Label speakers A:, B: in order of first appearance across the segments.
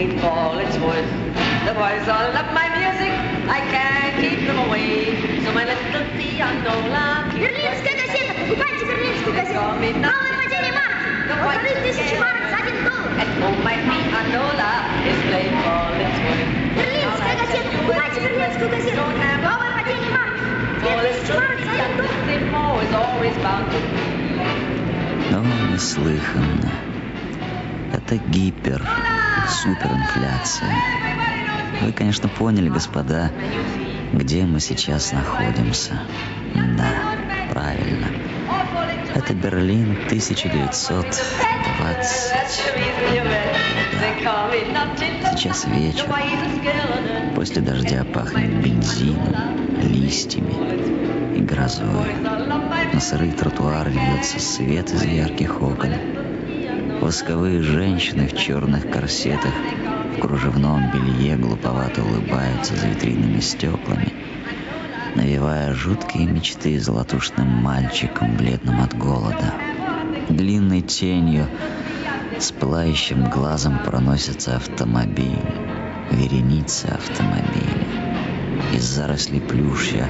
A: played for all it's worth. The boys all love my music, I can't keep them away. So my little pianola
B: Берлинская газета! Покупайте берлинскую газету! Новое падение марки! Полторы тысячи марок за один доллар!
A: At home my pianola is played for all it's worth.
B: Берлинская газета! Покупайте берлинскую газету! Новое падение марки! Две тысячи марок за один доллар!
A: Nothing more is always bound to be.
C: Но неслыханно. Это гипер, суперинфляция. Вы, конечно, поняли, господа, где мы сейчас находимся. Да, правильно. Это Берлин 1920. Сейчас вечер. После дождя пахнет бензином, листьями и грозой. На сырый тротуар льется свет из ярких окон. Восковые женщины в черных корсетах в кружевном белье глуповато улыбаются за витринными стеклами, навевая жуткие мечты золотушным мальчиком, бледным от голода. Длинной тенью с пылающим глазом проносится автомобиль, вереница автомобилей. Из зарослей плюща,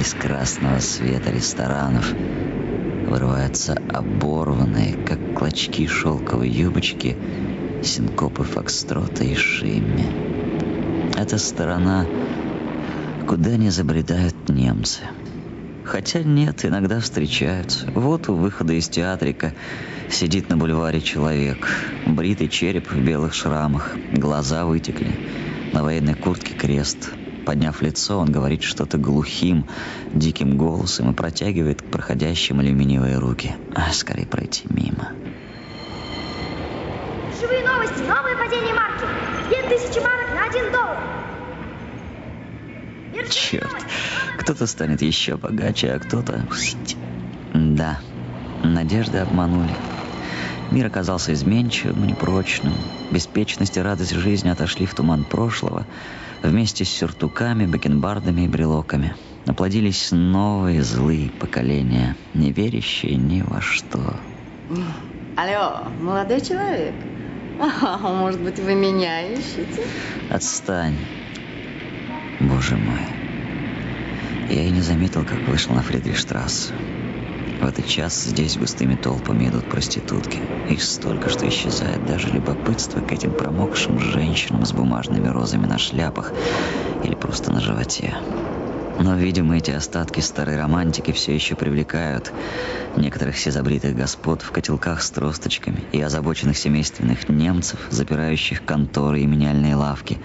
C: из красного света ресторанов вырываются оборванные, как клочки шелковой юбочки, синкопы фокстрота и шимми. Это сторона, куда не забредают немцы. Хотя нет, иногда встречаются. Вот у выхода из театрика сидит на бульваре человек. Бритый череп в белых шрамах, глаза вытекли. На военной куртке крест. Подняв лицо, он говорит что-то глухим, диким голосом и протягивает к проходящим алюминиевые руки. А, скорее пройти мимо.
B: Живые новости! Новое падение марки! Две тысячи марок на один доллар! Биржевые
C: Черт, кто-то станет еще богаче, а кто-то... Да, надежды обманули. Мир оказался изменчивым непрочным. Беспечность и радость жизни отошли в туман прошлого. Вместе с сюртуками, бакенбардами и брелоками. Наплодились новые злые поколения, не верящие ни во что.
D: Алло, молодой человек. А, может быть, вы меня ищете?
C: Отстань. Боже мой. Я и не заметил, как вышел на Фридрихштрассу. В этот час здесь густыми толпами идут проститутки. Их столько, что исчезает даже любопытство к этим промокшим женщинам с бумажными розами на шляпах или просто на животе. Но, видимо, эти остатки старой романтики все еще привлекают некоторых сизобритых господ в котелках с тросточками и озабоченных семейственных немцев, запирающих конторы и меняльные лавки,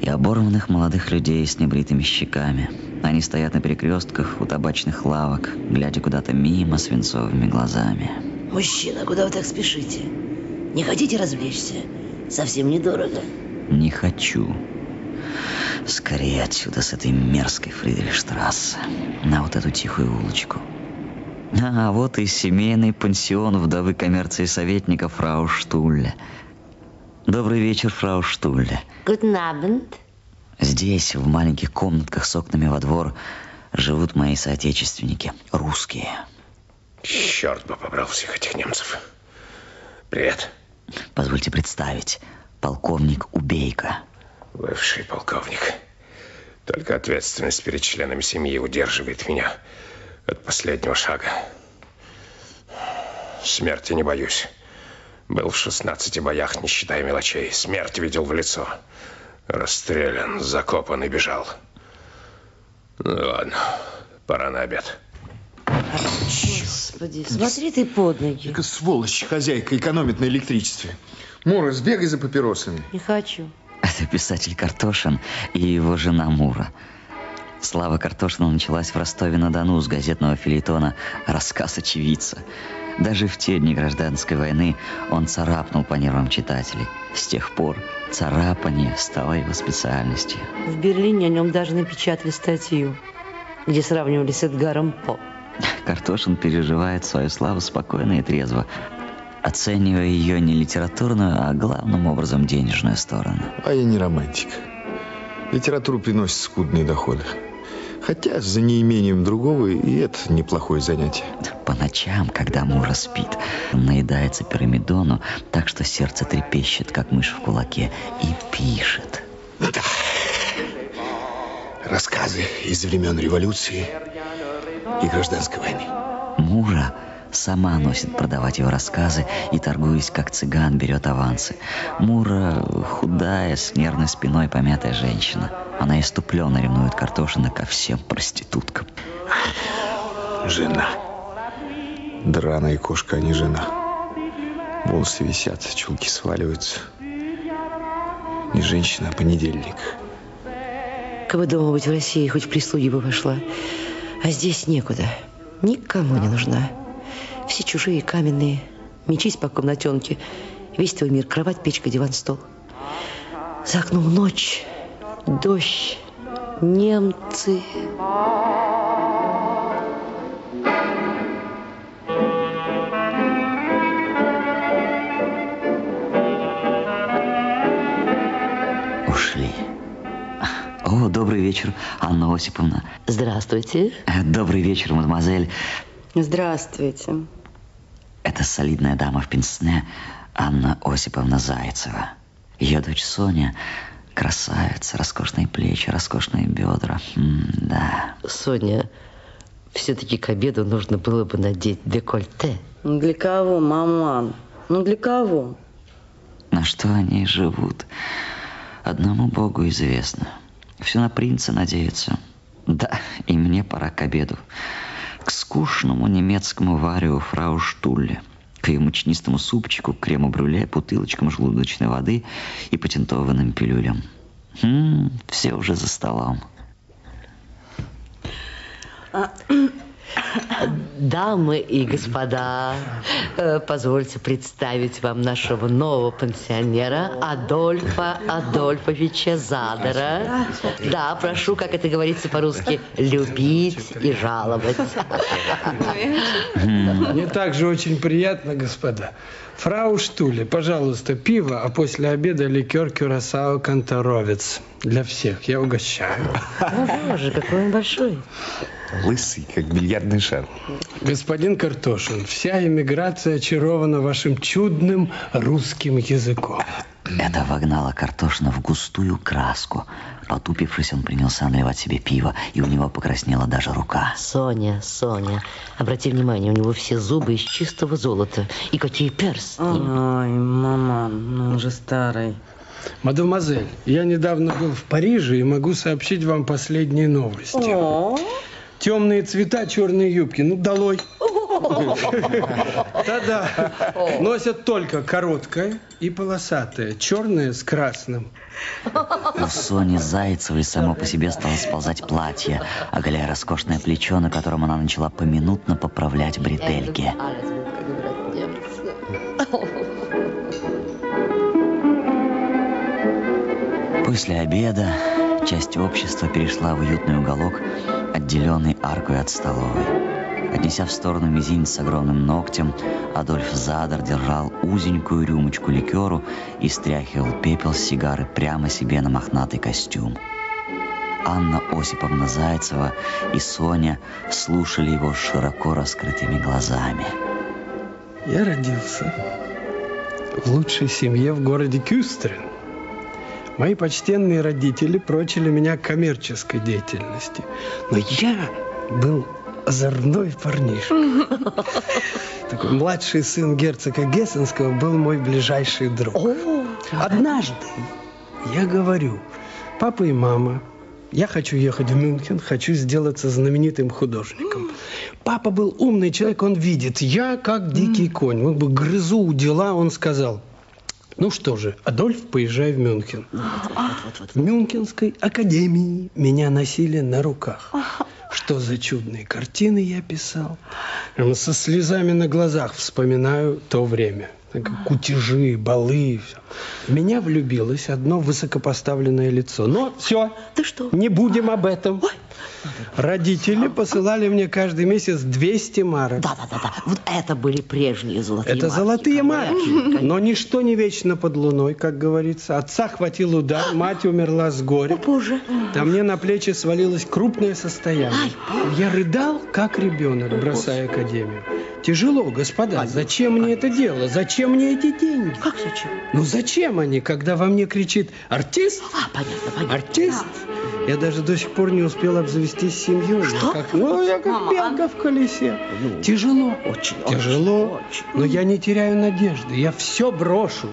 C: и оборванных молодых людей с небритыми щеками. Они стоят на перекрестках у табачных лавок, глядя куда-то мимо свинцовыми глазами.
E: Мужчина, куда вы так спешите? Не хотите развлечься? Совсем недорого.
C: Не хочу. Скорее отсюда, с этой мерзкой Фридрихштрассе, на вот эту тихую улочку. А вот и семейный пансион вдовы коммерции советника фрау Штулле. Добрый вечер, фрау Штулле.
E: Guten Abend.
C: Здесь, в маленьких комнатках с окнами во двор, живут мои соотечественники, русские.
F: Черт бы побрал всех этих немцев. Привет,
C: Позвольте представить, полковник Убейка.
F: бывший полковник. Только ответственность перед членами семьи удерживает меня от последнего шага. Смерти не боюсь. Был в 16 боях, не считая мелочей. Смерть видел в лицо. Расстрелян, закопан и бежал. Ну ладно, пора на обед.
E: Господи, смотри ты под ноги.
G: Только сволочь, хозяйка экономит на электричестве. Мура, сбегай за папиросами.
E: Не хочу.
C: Это писатель Картошин и его жена Мура. Слава Картошина началась в Ростове-на-Дону с газетного филитона «Рассказ очевидца». Даже в те дни гражданской войны он царапнул по нервам читателей. С тех пор царапание стало его специальностью.
E: В Берлине о нем даже напечатали статью, где сравнивали с Эдгаром По.
C: Картошин переживает свою славу спокойно и трезво, оценивая ее не литературную, а главным образом денежную сторону.
G: А я не романтик. Литература приносит скудные доходы. Хотя за неимением другого и это неплохое занятие.
C: По ночам, когда мужа спит, наедается пирамидону, так что сердце трепещет, как мышь в кулаке, и пишет.
G: Да. Рассказы из времен революции и гражданской войны.
C: Мужа сама носит продавать его рассказы и, торгуясь как цыган, берет авансы. Мура худая, с нервной спиной помятая женщина. Она иступленно ревнует Картошина ко всем проституткам.
G: Жена. Драная кошка, а не жена. Волосы висят, чулки сваливаются. Не женщина, а понедельник.
E: Кабы дома быть в России, хоть в прислуги бы вошла. А здесь некуда. Никому не нужна. Все чужие, каменные. Мечись по комнатенке. Весь твой мир. Кровать, печка, диван, стол. За окном ночь, дождь, немцы.
C: Ушли. О, добрый вечер, Анна Осиповна.
E: Здравствуйте.
C: Добрый вечер, мадемуазель.
D: Здравствуйте.
C: Это солидная дама в пенсне Анна Осиповна Зайцева. Ее дочь Соня красавица, роскошные плечи, роскошные бедра. М да.
E: Соня, все-таки к обеду нужно было бы надеть декольте.
D: Ну, для кого, маман? Ну, для кого?
C: На что они живут? Одному Богу известно. Все на принца надеются. Да, и мне пора к обеду. Скучному немецкому вареву фрау Штулле. К ее мучнистому супчику, крему-брюле, бутылочкам желудочной воды и патентованным пилюлям. М -м, все уже за столом.
E: Дамы и господа, э, позвольте представить вам нашего нового пенсионера Адольфа Адольфовича Задора. Да, прошу, как это говорится по-русски, любить и жаловать.
H: Мне также очень приятно, господа. Фрау Штуле, пожалуйста, пиво, а после обеда ликер Кюрасао Конторовец. Для всех. Я угощаю.
E: О, боже, какой он большой.
G: Лысый, как бильярдный шар.
H: Господин Картошин, вся эмиграция очарована вашим чудным русским языком.
C: Это вогнало Картошина в густую краску. Потупившись, он принялся наливать себе пиво, и у него покраснела даже рука.
E: Соня, Соня, обрати внимание, у него все зубы из чистого золота. И какие перстни.
D: Ой, маман, ну уже старый.
H: Мадемуазель, я недавно был в Париже и могу сообщить вам последние новости.
D: О,
H: Темные цвета, черные юбки. Ну, долой. Да-да. Носят только короткое и полосатое. Черное с красным.
C: У Сони Зайцевой само по себе стало сползать платье, оголяя роскошное плечо, на котором она начала поминутно поправлять бретельки. После обеда часть общества перешла в уютный уголок, отделенный аркой от столовой. Отнеся в сторону мизинец с огромным ногтем, Адольф Задор держал узенькую рюмочку ликеру и стряхивал пепел с сигары прямо себе на мохнатый костюм. Анна Осиповна Зайцева и Соня слушали его широко раскрытыми глазами.
H: Я родился в лучшей семье в городе Кюстрин. Мои почтенные родители прочили меня коммерческой деятельности. Но я был озорной парнишка. Такой младший сын герцога Гессенского был мой ближайший друг. Однажды я говорю, папа и мама, я хочу ехать в Мюнхен, хочу сделаться знаменитым художником. Папа был умный человек, он видит, я как дикий конь, вот бы грызу у дела, он сказал, ну что же, Адольф, поезжай в Мюнхен. В Мюнхенской академии меня носили на руках. Что за чудные картины я писал. Со слезами на глазах вспоминаю то время. кутежи, балы. Все. В меня влюбилось одно высокопоставленное лицо. Но все,
E: Ты что?
H: не будем об этом.
E: Ой.
H: Родители посылали мне каждый месяц 200 марок.
E: Да, да, да, да. Вот это были прежние золотые
H: Это
E: марки.
H: золотые марки.
E: Конечно.
H: Но ничто не вечно под луной, как говорится. Отца хватил удар, мать умерла с горя.
E: О, Боже.
H: А мне на плечи свалилось крупное состояние. Я рыдал, как ребенок, бросая академию. Тяжело, господа. Зачем мне это дело? Зачем мне эти деньги?
E: Как зачем?
H: Ну зачем они, когда во мне кричит артист?
E: А, понятно, понятно.
H: Артист? Я даже до сих пор не успел обзавестись семьей.
E: Что?
H: как, ну, я как
E: Мама,
H: белка в колесе. Тяжело.
E: Очень,
H: Тяжело.
E: очень,
H: Но я не теряю надежды. Я все брошу.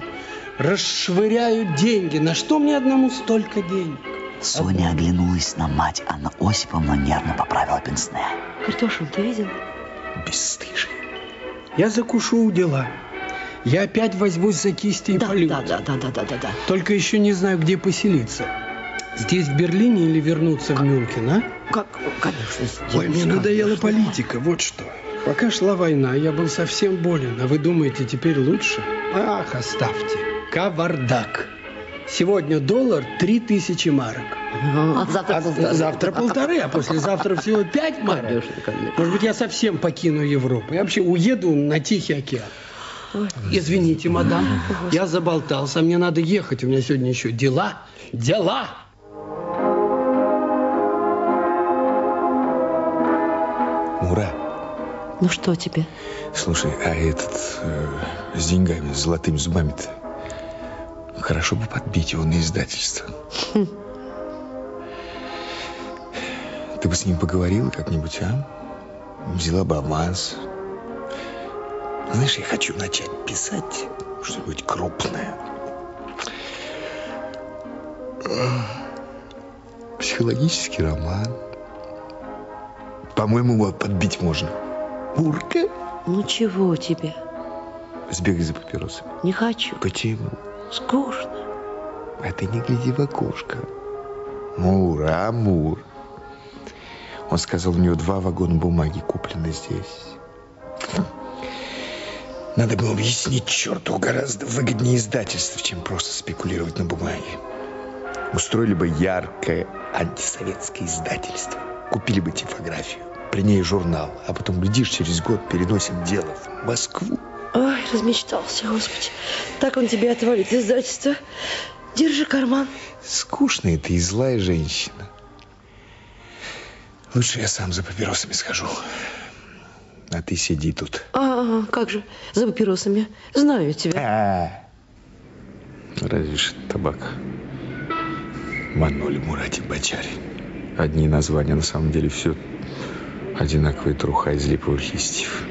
H: Расшвыряю деньги. На что мне одному столько денег?
C: Соня оглянулась на мать. Анна Осиповна нервно поправила пенсне.
E: Картошин, ты видел?
H: Бесстыжие. Я закушу у дела. Я опять возьмусь за кисти и
E: Да,
H: полю.
E: да, да, да, да, да, да, да.
H: Только еще не знаю, где поселиться. Здесь, в Берлине, или вернуться в Мюнхен, а?
E: Как, конечно, здесь.
H: Ой, мне надоела политика, вот что. Пока шла война, я был совсем болен. А вы думаете, теперь лучше? Ах, оставьте. Кавардак. Сегодня доллар 3000 марок.
E: А завтра
H: А
E: полторы.
H: завтра полторы, а послезавтра всего пять марок.
E: Конечно, конечно.
H: Может быть, я совсем покину Европу. Я вообще уеду на Тихий океан. Извините, мадам, я заболтался, мне надо ехать, у меня сегодня еще дела, дела.
E: Ну что тебе?
G: слушай, а этот э, с деньгами, с золотыми зубами-то, хорошо бы подбить его на издательство. Ты бы с ним поговорила как-нибудь, а? Взяла бы аванс. Знаешь, я хочу начать писать что-нибудь крупное. Психологический роман. По-моему, его подбить можно. Мурка,
E: Ну чего тебе?
G: сбегай за папиросами.
E: Не хочу.
G: Почему?
E: Скучно.
G: А ты не гляди в окошко. Мур, Амур. Он сказал, у него два вагона бумаги куплены здесь. Надо было объяснить черту гораздо выгоднее издательств, чем просто спекулировать на бумаге. Устроили бы яркое антисоветское издательство. Купили бы типографию, при ней журнал, а потом, глядишь, через год переносим дело в Москву.
E: Ой, размечтался, Господи. Так он тебе отвалит из издательства. Держи карман.
G: Скучная ты и злая женщина. Лучше я сам за папиросами схожу. А ты сиди тут.
E: А, как же, за папиросами. Знаю тебя.
G: А. Разве ж табак. Манули Мурати Бачари. Одни названия, на самом деле все одинаковая труха из липовых листьев.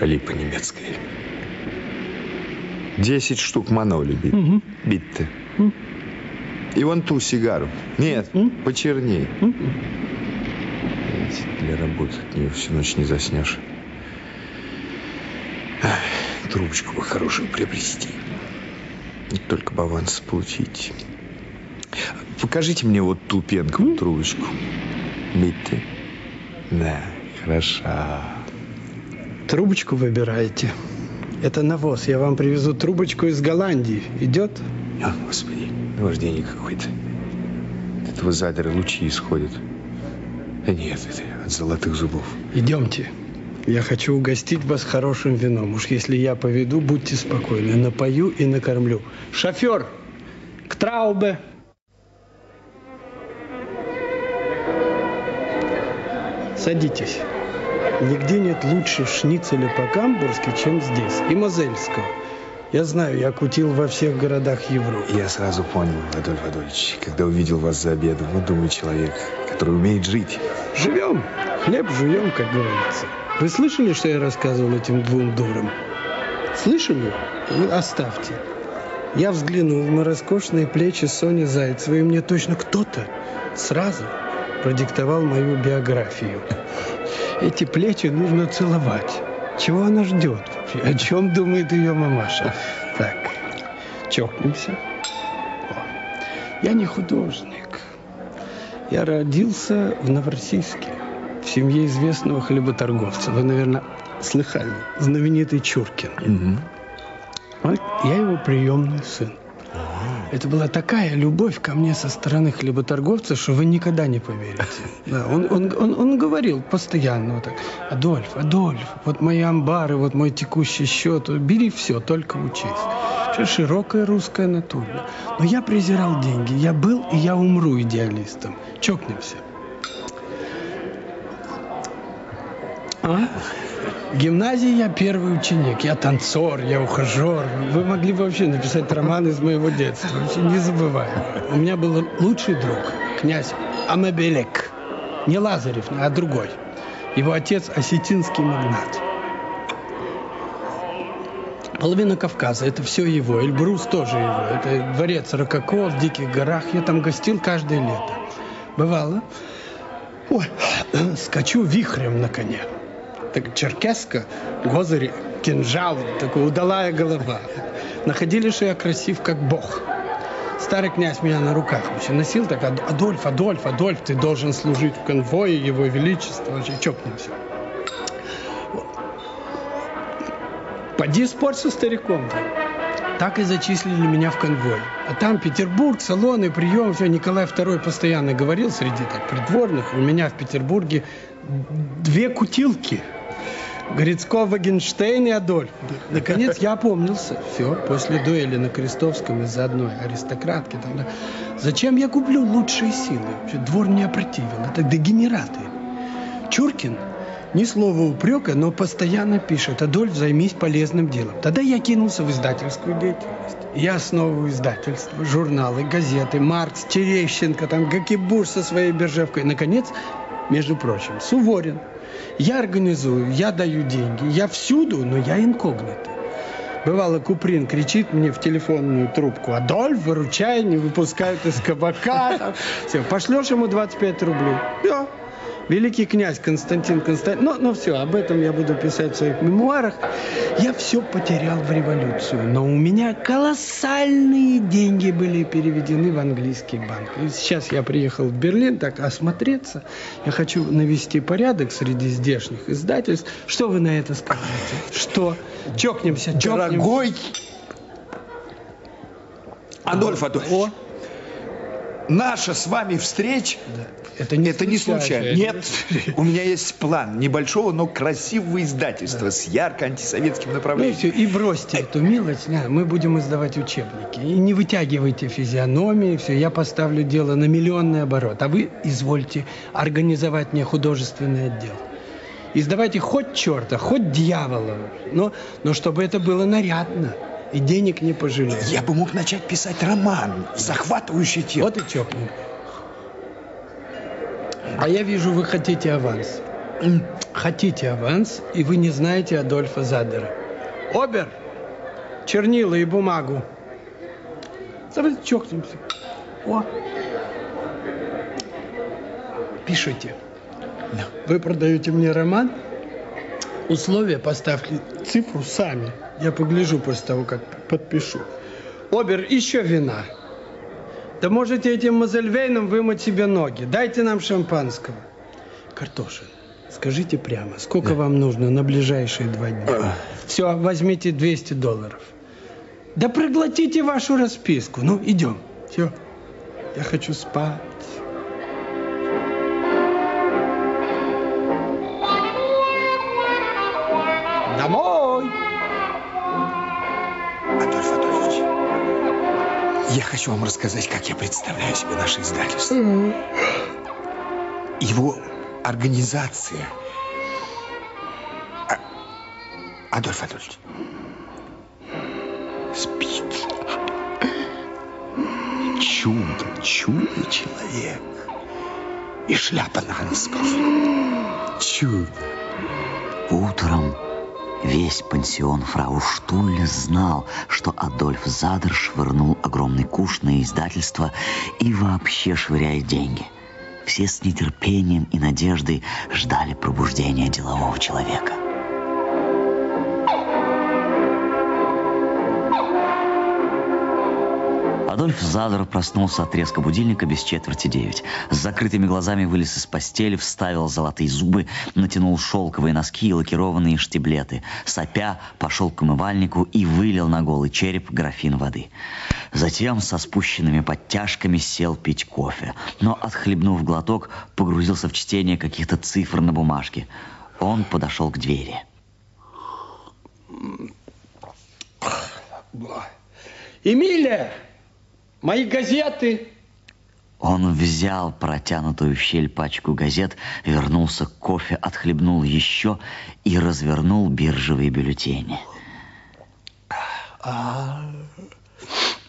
G: Липа немецкая. Десять штук маноли бит. Битте. И вон ту сигару. Нет, почерней. Для работы от нее всю ночь не заснешь. Ах, трубочку бы хорошую приобрести. И только бы аванс получить. Покажите мне вот ту пенковую трубочку. Битте. Да, хороша.
H: Трубочку выбираете. Это навоз. Я вам привезу трубочку из Голландии. Идет?
G: О, Господи, наваждение какое-то. От этого задера лучи исходят. Да нет, это от золотых зубов.
H: Идемте. Я хочу угостить вас хорошим вином. Уж если я поведу, будьте спокойны. Напою и накормлю. Шофер, к Траубе. Садитесь. Нигде нет лучше шницеля по-камбурски, чем здесь. И мозельского. Я знаю, я кутил во всех городах Европы.
G: Я сразу понял, Адольф Адольевич, когда увидел вас за обедом. Ну, думаю, человек, который умеет жить.
H: Живем, хлеб жуем, как говорится. Вы слышали, что я рассказывал этим двум дурам? Слышали? Ну, оставьте. Я взглянул на роскошные плечи Сони Зайцевой, и мне точно кто-то сразу продиктовал мою биографию. Эти плечи нужно целовать. Чего она ждет? вообще? О чем думает ее мамаша? Так, чокнемся. О, Я не художник. Я родился в Новороссийске, в семье известного хлеботорговца. Вы, наверное, слыхали. Знаменитый Чуркин. Я его приемный сын. Это была такая любовь ко мне со стороны хлеботорговца, что вы никогда не поверите. Да, он, он, он, он говорил постоянно вот так, Адольф, Адольф, вот мои амбары, вот мой текущий счет, бери все, только учись. Все широкая русская натура. Но я презирал деньги. Я был и я умру идеалистом. Чокнемся. А? В гимназии я первый ученик, я танцор, я ухажер. Вы могли бы вообще написать роман из моего детства. Вообще не забываю. У меня был лучший друг, князь Амабелек. Не Лазарев, а другой. Его отец осетинский магнат. Половина Кавказа, это все его. Эльбрус тоже его. Это дворец Рококо в Диких горах. Я там гостил каждое лето. Бывало. Ой, скачу вихрем на коне так черкеска, гозырь, кинжал, такая удалая голова. Находили, что я красив, как бог. Старый князь меня на руках вообще носил, так, Адольф, Адольф, Адольф, ты должен служить в конвое его величества, вообще чокнемся. Поди спорь со стариком. Так и зачислили меня в конвой. А там Петербург, салоны, прием, все. Николай II постоянно говорил среди так придворных. У меня в Петербурге две кутилки – Грицко, Вагенштейн и Адольф. Наконец я опомнился. Все, после дуэли на Крестовском из-за одной аристократки. Там, да. Зачем я куплю лучшие силы? Двор мне опротивил. Это дегенераты. Чуркин ни слова упрека, но постоянно пишет, Адольф, займись полезным делом. Тогда я кинулся в издательскую деятельность. Я основываю издательство, журналы, газеты, Маркс, Терещенко, там, Гакибур со своей биржевкой. Наконец, между прочим, Суворин – я организую, я даю деньги, я всюду, но я инкогнито. Бывало, Куприн кричит мне в телефонную трубку, Адольф, выручай, не выпускают из кабака. Все, пошлешь ему 25 рублей. Да, великий князь Константин Константин. Но, но все, об этом я буду писать в своих мемуарах. Я все потерял в революцию, но у меня колоссальные деньги были переведены в английский банк. И сейчас я приехал в Берлин так осмотреться. Я хочу навести порядок среди здешних издательств. Что вы на это скажете? Что? Чокнемся, чокнемся.
G: Дорогой Адольф Адольфович. О. Наша с вами встреча да. Это не, это не случайно. Нет, у меня есть план небольшого, но красивого издательства да. с ярко антисоветским направлением.
H: Ну и все, и бросьте эту милость. Да, мы будем издавать учебники. И не вытягивайте физиономии, все, я поставлю дело на миллионный оборот. А вы извольте организовать мне художественный отдел. Издавайте хоть черта, хоть дьявола, но, но чтобы это было нарядно и денег не пожалеть.
G: Я бы мог начать писать роман, захватывающий тему.
H: Вот и чокнул. А я вижу, вы хотите аванс. Хотите аванс, и вы не знаете Адольфа Задера. Обер, чернила и бумагу. Давайте чокнемся. О. Пишите. Вы продаете мне роман, условия поставьте цифру сами. Я погляжу после того, как подпишу. Обер, еще вина. Да можете этим Мазельвейном вымыть себе ноги. Дайте нам шампанского. Картошин, скажите прямо, сколько да. вам нужно на ближайшие два дня? Все, возьмите 200 долларов. Да проглотите вашу расписку. Ну, идем. Все. Я хочу спать.
G: Я хочу вам рассказать, как я представляю себе наше издательство. Его организация. А... Адольф Адольфович. Спит. Чудо, чудо человек. И шляпа на нос Чудо.
C: Утром Весь пансион фрау Штулле знал, что Адольф Задер швырнул огромный куш на издательство и вообще швыряет деньги. Все с нетерпением и надеждой ждали пробуждения делового человека. Адольф Задор проснулся от резка будильника без четверти девять. С закрытыми глазами вылез из постели, вставил золотые зубы, натянул шелковые носки и лакированные штиблеты. Сопя, пошел к умывальнику и вылил на голый череп графин воды. Затем со спущенными подтяжками сел пить кофе. Но, отхлебнув глоток, погрузился в чтение каких-то цифр на бумажке. Он подошел к двери.
H: Эмилия! Мои газеты!
C: Он взял протянутую в щель пачку газет, вернулся к кофе, отхлебнул еще и развернул биржевые бюллетени.
H: А,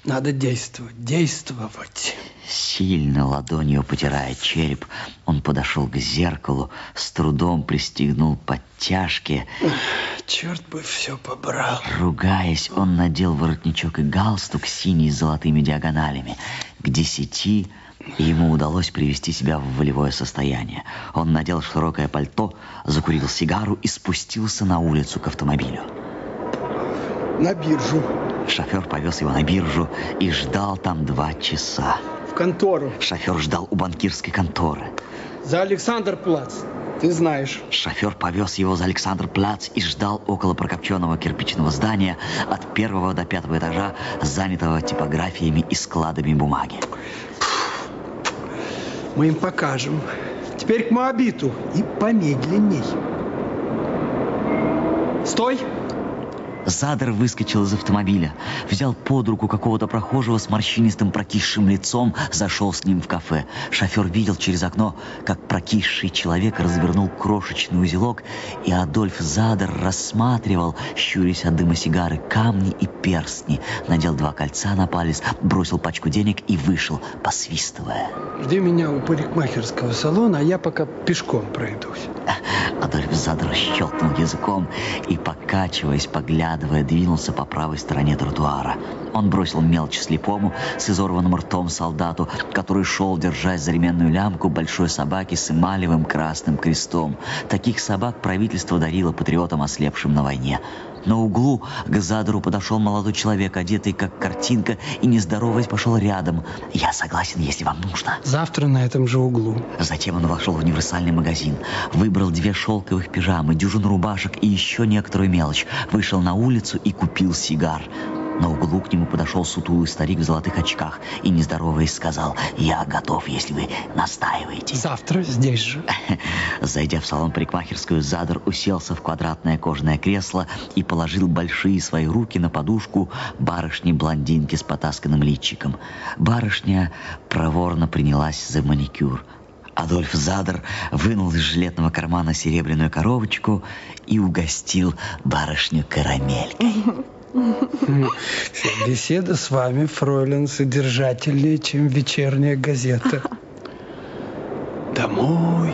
H: надо действовать, действовать.
C: Сильно ладонью потирая череп, он подошел к зеркалу, с трудом пристегнул подтяжки.
H: Черт бы все побрал.
C: Ругаясь, он надел воротничок и галстук синий с золотыми диагоналями. К десяти ему удалось привести себя в волевое состояние. Он надел широкое пальто, закурил сигару и спустился на улицу к автомобилю.
H: На биржу.
C: Шофер повез его на биржу и ждал там два часа.
H: В контору.
C: Шофер ждал у банкирской конторы.
H: За Александр Плац. Ты знаешь.
C: Шофер повез его за Александр Плац и ждал около прокопченного кирпичного здания от первого до пятого этажа, занятого типографиями и складами бумаги.
H: Мы им покажем. Теперь к Моабиту и помедленней. Стой!
C: Задер выскочил из автомобиля, взял под руку какого-то прохожего с морщинистым прокисшим лицом, зашел с ним в кафе. Шофер видел через окно, как прокисший человек развернул крошечный узелок, и Адольф Задер рассматривал, щурясь от дыма сигары, камни и перстни, надел два кольца на палец, бросил пачку денег и вышел, посвистывая.
H: Жди меня у парикмахерского салона, а я пока пешком пройдусь.
C: Адольф Задер щелкнул языком и, покачиваясь, поглядывая, двинулся по правой стороне тротуара. Он бросил мелочь слепому с изорванным ртом солдату, который шел, держась за ременную лямку большой собаки с эмалевым красным крестом. Таких собак правительство дарило патриотам, ослепшим на войне. На углу к Задору подошел молодой человек, одетый как картинка, и, не здороваясь, пошел рядом. «Я согласен, если вам нужно».
H: Завтра на этом же углу.
C: Затем он вошел в универсальный магазин, выбрал две шелковых пижамы, дюжину рубашек и еще некоторую мелочь, вышел на улицу и купил сигар. На углу к нему подошел сутулый старик в золотых очках и, не здороваясь, сказал, «Я готов, если вы настаиваете».
H: Завтра здесь же.
C: Зайдя в салон парикмахерскую, Задор уселся в квадратное кожаное кресло и положил большие свои руки на подушку барышни-блондинки с потасканным личиком. Барышня проворно принялась за маникюр. Адольф Задор вынул из жилетного кармана серебряную коробочку и угостил барышню карамелькой.
H: Беседа с вами, фройлен, содержательнее, чем вечерняя газета. Домой.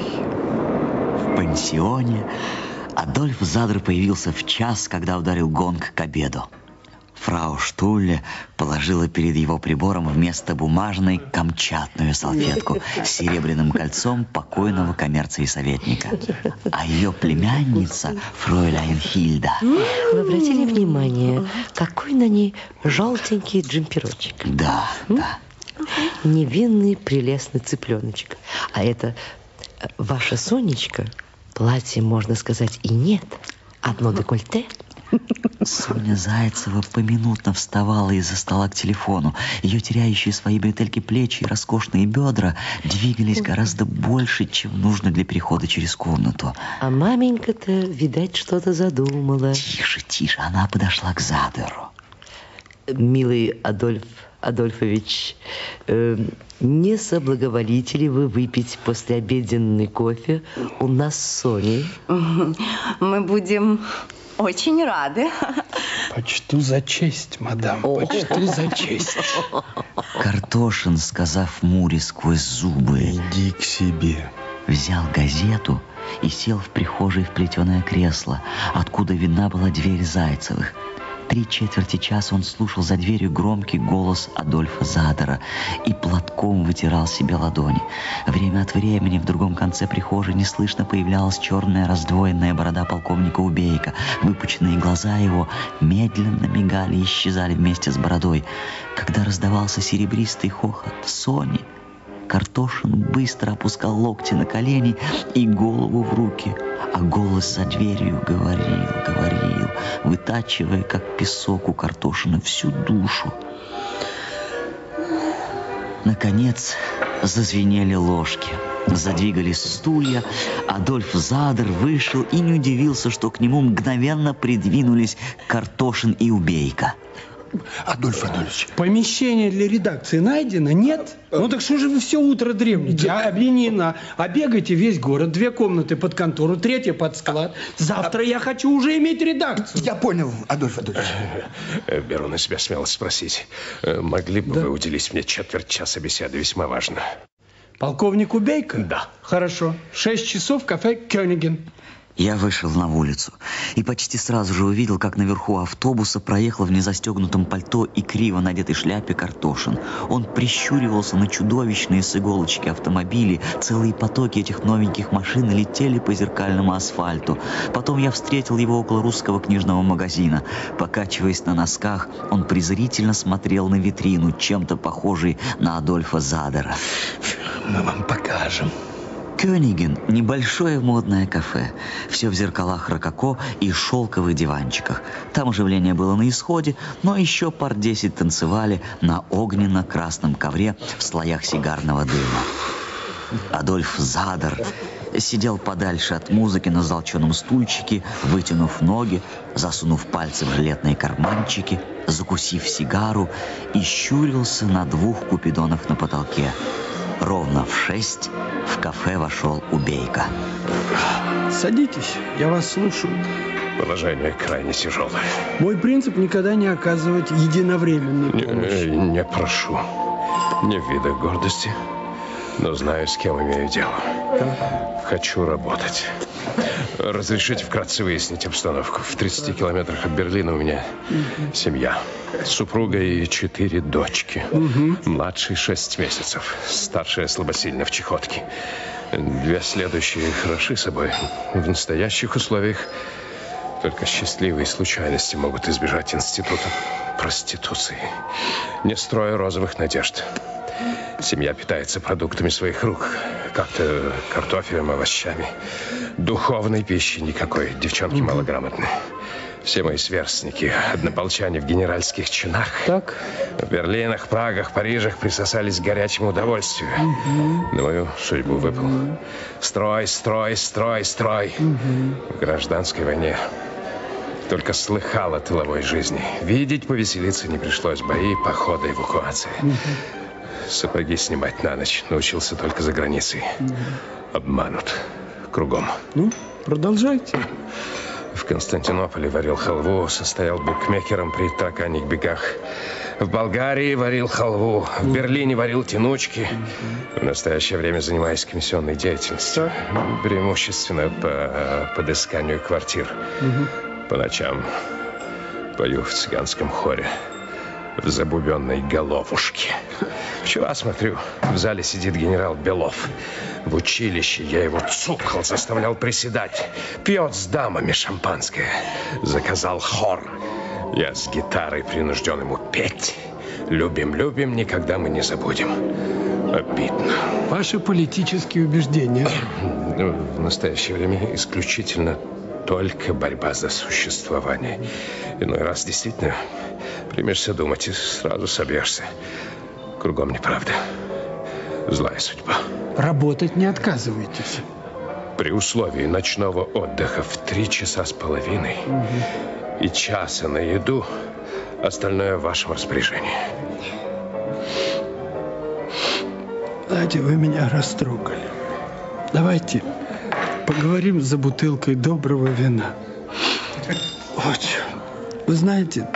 C: В пансионе Адольф Задр появился в час, когда ударил гонг к обеду. Фрау Штулле положила перед его прибором вместо бумажной камчатную салфетку с серебряным кольцом покойного коммерции советника. А ее племянница, фройляйн Хильда...
E: Вы обратили внимание, какой на ней желтенький джемперочек?
C: Да, да.
E: Невинный, прелестный цыпленочек. А это э, ваша Сонечка, платье, можно сказать, и нет. Одно декольте –
C: Соня Зайцева поминутно вставала из-за стола к телефону. Ее теряющие свои бретельки плечи и роскошные бедра двигались гораздо больше, чем нужно для перехода через комнату.
E: А маменька-то, видать, что-то задумала.
C: Тише, тише, она подошла к Задору.
E: Милый Адольф Адольфович, э, не соблаговолите ли вы выпить послеобеденный кофе у нас с Соней?
D: Мы будем очень рады.
H: Почту за честь, мадам, почту за честь.
C: Картошин, сказав Муре сквозь зубы...
G: Иди к себе.
C: Взял газету и сел в прихожей в плетеное кресло, откуда видна была дверь Зайцевых. Три четверти часа он слушал за дверью громкий голос Адольфа Задера и платком вытирал себе ладони. Время от времени в другом конце прихожей неслышно появлялась черная раздвоенная борода полковника Убейка. Выпученные глаза его медленно мигали и исчезали вместе с бородой. Когда раздавался серебристый хохот Сони, Картошин быстро опускал локти на колени и голову в руки, а голос за дверью говорил, говорил, вытачивая, как песок у Картошина, всю душу. Наконец зазвенели ложки. Задвигались стулья, Адольф Задер вышел и не удивился, что к нему мгновенно придвинулись Картошин и Убейка.
G: Адольф Адольфович.
H: Помещение для редакции найдено? Нет? Ну так что же вы все утро дремлете? А объединено. А бегаете весь город. Две комнаты под контору, третья под склад. Завтра я хочу уже иметь редакцию.
G: Я понял, Адольф Адольфович.
F: Э, Беру на себя смелость спросить. э, Могли бы
H: Да.
F: вы уделить мне четверть часа беседы? Весьма важно.
H: Полковник Убейка?
F: Да.
H: Хорошо. Шесть часов в кафе Кёниген.
C: Я вышел на улицу и почти сразу же увидел, как наверху автобуса проехал в незастегнутом пальто и криво надетой шляпе Картошин. Он прищуривался на чудовищные с иголочки автомобили. Целые потоки этих новеньких машин летели по зеркальному асфальту. Потом я встретил его около русского книжного магазина. Покачиваясь на носках, он презрительно смотрел на витрину, чем-то похожий на Адольфа Задера.
G: Мы вам покажем.
C: Кёниген – небольшое модное кафе. Все в зеркалах рококо и шелковых диванчиках. Там оживление было на исходе, но еще пар десять танцевали на огненно-красном ковре в слоях сигарного дыма. Адольф Задер сидел подальше от музыки на золченом стульчике, вытянув ноги, засунув пальцы в жилетные карманчики, закусив сигару и щурился на двух купидонах на потолке. Ровно в шесть в кафе вошел Убейка.
H: Садитесь, я вас слушаю.
F: Положение крайне тяжелое.
H: Мой принцип никогда не оказывать единовременной
F: Не, э,
H: помощи.
F: не прошу. Не в видах гордости, но знаю, с кем имею дело. Хочу работать. Разрешите вкратце выяснить обстановку. В 30 километрах от Берлина у меня семья. Супруга и четыре дочки. Младший шесть месяцев. Старшая слабосильна в чехотке. Две следующие хороши собой. В настоящих условиях только счастливые случайности могут избежать института проституции. Не строя розовых надежд. Семья питается продуктами своих рук. Как-то картофелем, овощами. Духовной пищи никакой. Девчонки малограмотные. Все мои сверстники, однополчане в генеральских чинах.
H: Так?
F: В Берлинах, Прагах, Парижах присосались к горячему удовольствию. На мою судьбу выпал. Строй, строй, строй, строй. В гражданской войне только слыхал о тыловой жизни. Видеть повеселиться не пришлось. Бои, походы, эвакуации. Сапоги снимать на ночь. Научился только за границей. Обманут. Кругом.
H: Ну, продолжайте.
F: В Константинополе варил халву, состоял букмекером при тараканьих бегах. В Болгарии варил халву, в Берлине варил тянучки. В настоящее время занимаюсь комиссионной деятельностью. Преимущественно по подысканию квартир. По ночам пою в цыганском хоре. В забубенной головушке. Вчера смотрю, в зале сидит генерал Белов. В училище я его цукал, заставлял приседать. Пьет с дамами шампанское. Заказал хор. Я с гитарой принужден ему петь. Любим, любим, никогда мы не забудем. Обидно.
H: Ваши политические убеждения.
F: Ну, В настоящее время исключительно только борьба за существование. Иной раз действительно примешься думать и сразу собьешься. Кругом неправда. Злая судьба.
H: Работать не отказывайтесь.
F: При условии ночного отдыха в три часа с половиной и часа на еду, остальное в вашем распоряжении.
H: Знаете, вы меня растрогали. Давайте поговорим за бутылкой доброго вина. Вот. Вы знаете,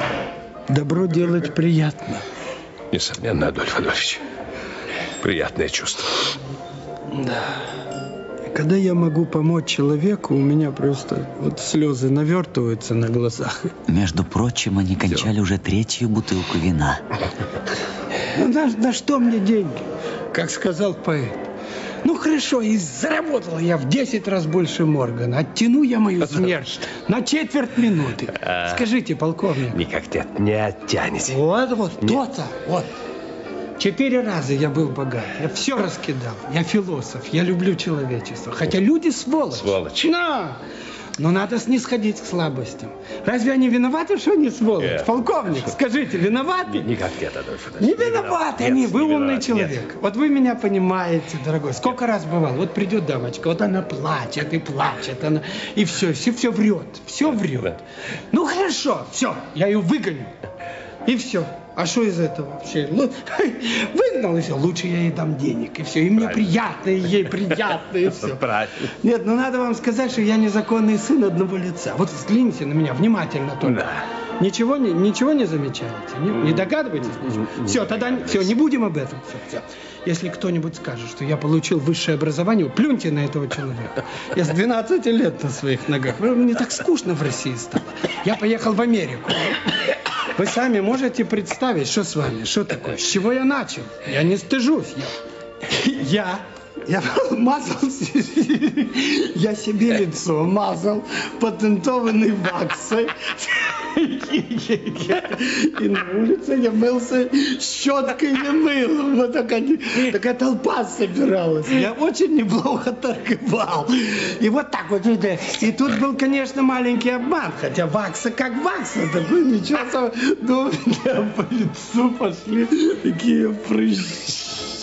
H: добро делать приятно.
F: Несомненно, Адольф Адольфович. Приятное чувство.
H: Да. когда я могу помочь человеку, у меня просто вот слезы навертываются на глазах.
C: Между прочим, они кончали Все. уже третью бутылку вина.
H: Ну, на, на что мне деньги? Как сказал поэт. Ну хорошо, и заработал я в 10 раз больше Моргана. Оттяну я мою смерть на четверть минуты. А. Скажите, полковник.
F: Никак нет, не оттянете.
H: Вот, вот, то-то, вот. Четыре раза я был богат. Я все раскидал. Я философ. Я люблю человечество. Хотя люди сволочь.
F: Сволочь.
H: Но, но надо снисходить к слабостям. Разве они виноваты, что они сволочь? Нет. Полковник, скажите, виноваты?
F: Никак нет, Адольф
H: Не виноваты нет, они. Вы не умный виноват, человек. Нет. Вот вы меня понимаете, дорогой. Сколько нет. раз бывало? Вот придет дамочка, вот она плачет и плачет. Она... И все, все, все врет. Все врет. Да. Ну хорошо, все, я ее выгоню. И все. А что из этого вообще? Ну, выгнал и все. Лучше я ей дам денег, и все. И мне приятно, и ей приятно, и все.
F: Правильно.
H: Нет, ну надо вам сказать, что я незаконный сын одного лица. Вот взгляните на меня внимательно только. Да. Ничего не, ничего не замечаете? Не, не догадываетесь? Все, тогда все, не будем об этом. Все, все. Если кто-нибудь скажет, что я получил высшее образование, плюньте на этого человека. Я с 12 лет на своих ногах. Мне так скучно в России стало. Я поехал в Америку. Вы сами можете представить, что с вами, что такое, с чего я начал. Я не стыжусь. Я, я, я мазал, я себе лицо мазал патентованной ваксой. И на улице я мылся щеткой и мылом. Вот такая, такая толпа собиралась. Я очень неплохо торговал. И вот так вот. И тут был, конечно, маленький обман. Хотя вакса как вакса. Такой ничего. Но у меня по лицу пошли такие прыщи.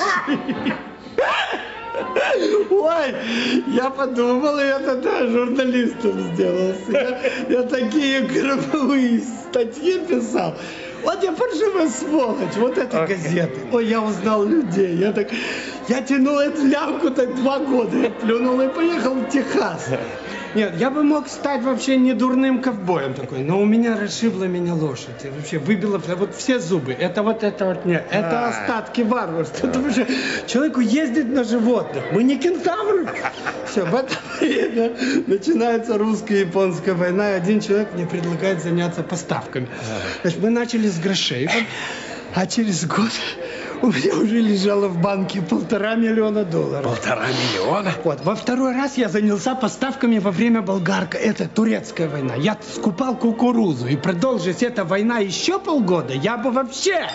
H: Ой, я подумал, и это да, журналистом сделался. Я, я такие гробовые статьи писал. Вот я паршивая сволочь, вот эти okay. газеты. Ой, я узнал людей. Я так, я тянул эту лямку так два года. Я плюнул и поехал в Техас. Нет, я бы мог стать вообще не дурным ковбоем такой, но у меня расшибла меня лошадь. И вообще выбила вот все зубы. Это вот это вот нет. Это остатки варварства. Это вообще человеку ездить на животных. Мы не кентавры. Все, в это время начинается русско-японская война, и один человек мне предлагает заняться поставками. Значит, мы начали с грошей, а через год у меня уже лежало в банке полтора миллиона долларов.
F: Полтора миллиона?
H: Вот. Во второй раз я занялся поставками во время болгарка. Это турецкая война. Я скупал кукурузу. И продолжить эта война еще полгода, я бы вообще